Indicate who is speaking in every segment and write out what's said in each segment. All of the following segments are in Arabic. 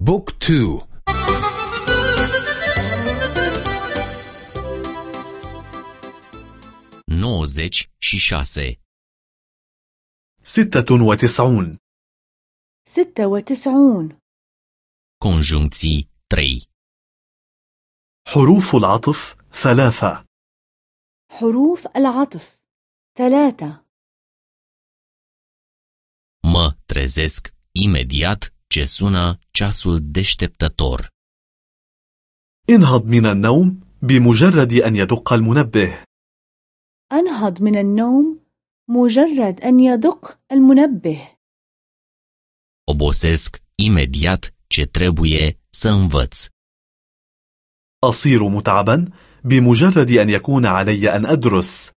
Speaker 1: Book two.
Speaker 2: Nouăzeci și șase
Speaker 3: ستة وتسعون.
Speaker 4: ستة وتسعون.
Speaker 2: Conjuncții 3
Speaker 3: حروف العطف ثلاثة.
Speaker 4: حروف العطف ثلاثة.
Speaker 2: Mă trezesc imediat ce sună ceasul deșteptător.
Speaker 3: انهض من النوم بمجرد أن يدق المنبه
Speaker 4: أنهض من النوم مجرد أن يدق المنبه
Speaker 2: Obosesc imediat ce trebuie să învăț.
Speaker 3: أصير متعبا بمجرد أن يكون علي أن أدرس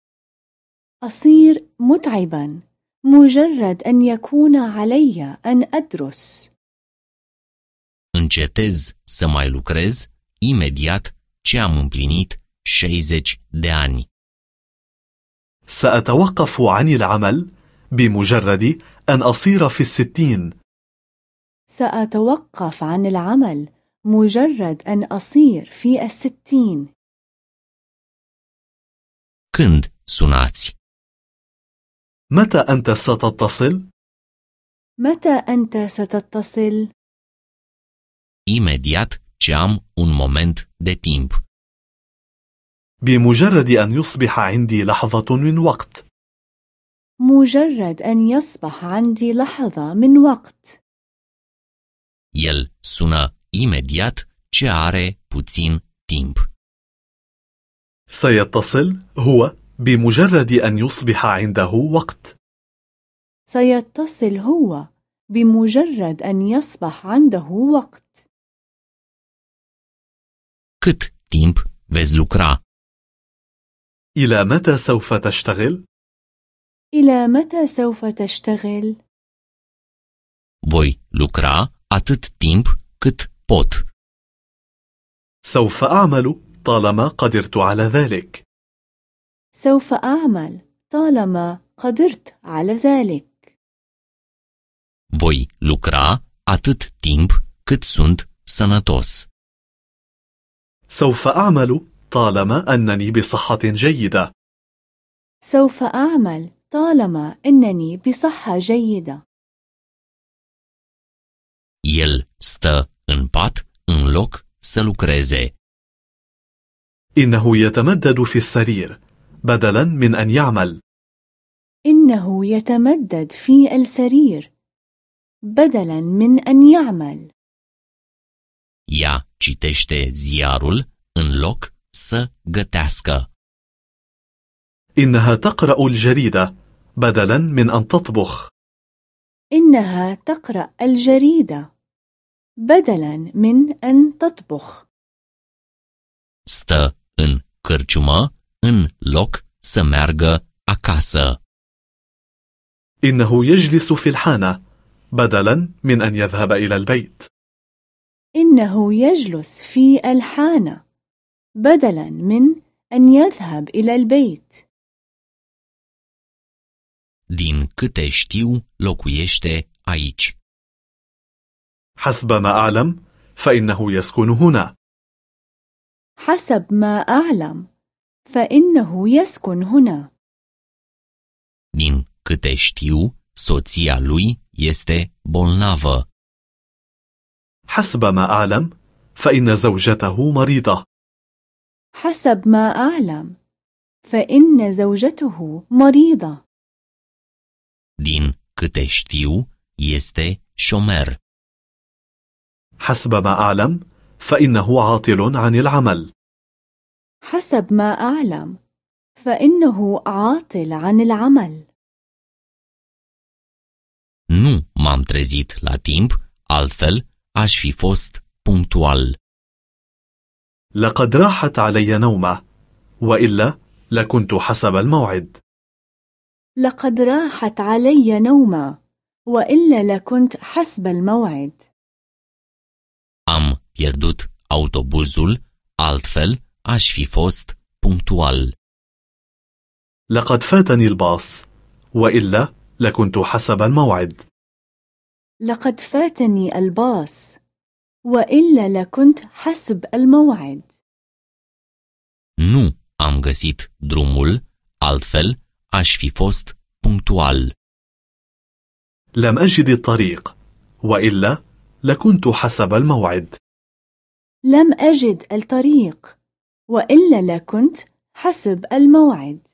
Speaker 4: أصير متعبا مجرد أن يكون علي أن أدرس
Speaker 2: Încetez să mai lucrez imediat ce am împlinit 60 de ani.
Speaker 3: سأتوقف عن العمل بمجرد أن أصير في الستين
Speaker 4: سأتوقف عن العمل مجرد أن أصير في الستين
Speaker 2: Când sunați?
Speaker 3: متى أنت ستتصل؟
Speaker 4: متى أنت ستتصل؟
Speaker 2: Imediat ce am un moment de timp.
Speaker 3: بمجرد أن يصبح عندي لحظة من وقت
Speaker 4: مجرد أن يصبح عندي لحظة من وقت
Speaker 2: El sună imediat ce are puțin timp.
Speaker 3: سيتصل هو بمجرد أن يصبح عنده وقت
Speaker 4: سيتصل هو بمجرد أن يصبح عنده وقت
Speaker 2: Cât timp veți lucra?
Speaker 3: إلى متى سوف تشتغل؟
Speaker 4: إلى متى سوف تشتغل؟
Speaker 2: Voi lucra atât timp cât pot.
Speaker 3: سوف أعمل طالما قدرت على ذلك
Speaker 4: سوف أعمل طالما قدرت على ذلك
Speaker 2: Voi lucra atât timp cât sunt sănătos.
Speaker 3: سوف أعمل طالما أنني بصحة جيدة.
Speaker 4: سوف أعمل طالما أنني بصحة جيدة.
Speaker 2: El stă în pat în loc să lucreze.
Speaker 3: إنه يتمدد في السرير بدلا من أن يعمل.
Speaker 4: إنه يتمدد في السرير بدلا من أن يعمل.
Speaker 2: Ea citește ziarul în loc să gătească.
Speaker 3: إنها تقرأ الجريدة بدلا من أن تطبخ
Speaker 4: إنها تقرأ الجريدة بدلا من أن تطبخ
Speaker 2: Stă în cârciumă în loc să meargă acasă.
Speaker 3: إنه يجلس في الحانة بدلا من أن يذهب إلى البيت
Speaker 4: إنه يجلس في الحانة بدلا من أن يذهب إلى البيت
Speaker 2: Din câte știu, locuiește aici.
Speaker 3: حسب ما أعلم فإنه يسكن هنا
Speaker 4: حسب ما أعلم فإنه يسكن هنا
Speaker 2: Din câte știu, soția lui este bolnavă.
Speaker 3: حسب ما أعلم فإن زوجته مريضة.
Speaker 4: حسب ما أعلم فإن زوجته مريضة.
Speaker 2: Din câte știu, este șomer.
Speaker 3: حسب ما أعلم فإنه عاطل عن العمل.
Speaker 4: حسب ما أعلم فإنه عاطل عن العمل.
Speaker 2: Nu m-am trezit la timp, altfel aș fi fost punctual.
Speaker 3: لقد راحت علي نومة وإلا لكنت حسب الموعد
Speaker 4: لقد راحت علي نومة وإلا لكنت حسب الموعد
Speaker 2: Am pierdut autobuzul, altfel aș fi fost punctual.
Speaker 3: لقد فاتني الباص وإلا لكنت حسب الموعد
Speaker 4: لقد فاتني الباص وإلا لكنت حسب الموعد.
Speaker 2: Nu am găsit drumul, altfel aș fi fost punctual.
Speaker 3: لم أجد الطريق وإلا لكنت حسب الموعد.
Speaker 4: لم أجد الطريق وإلا لكنت حسب الموعد.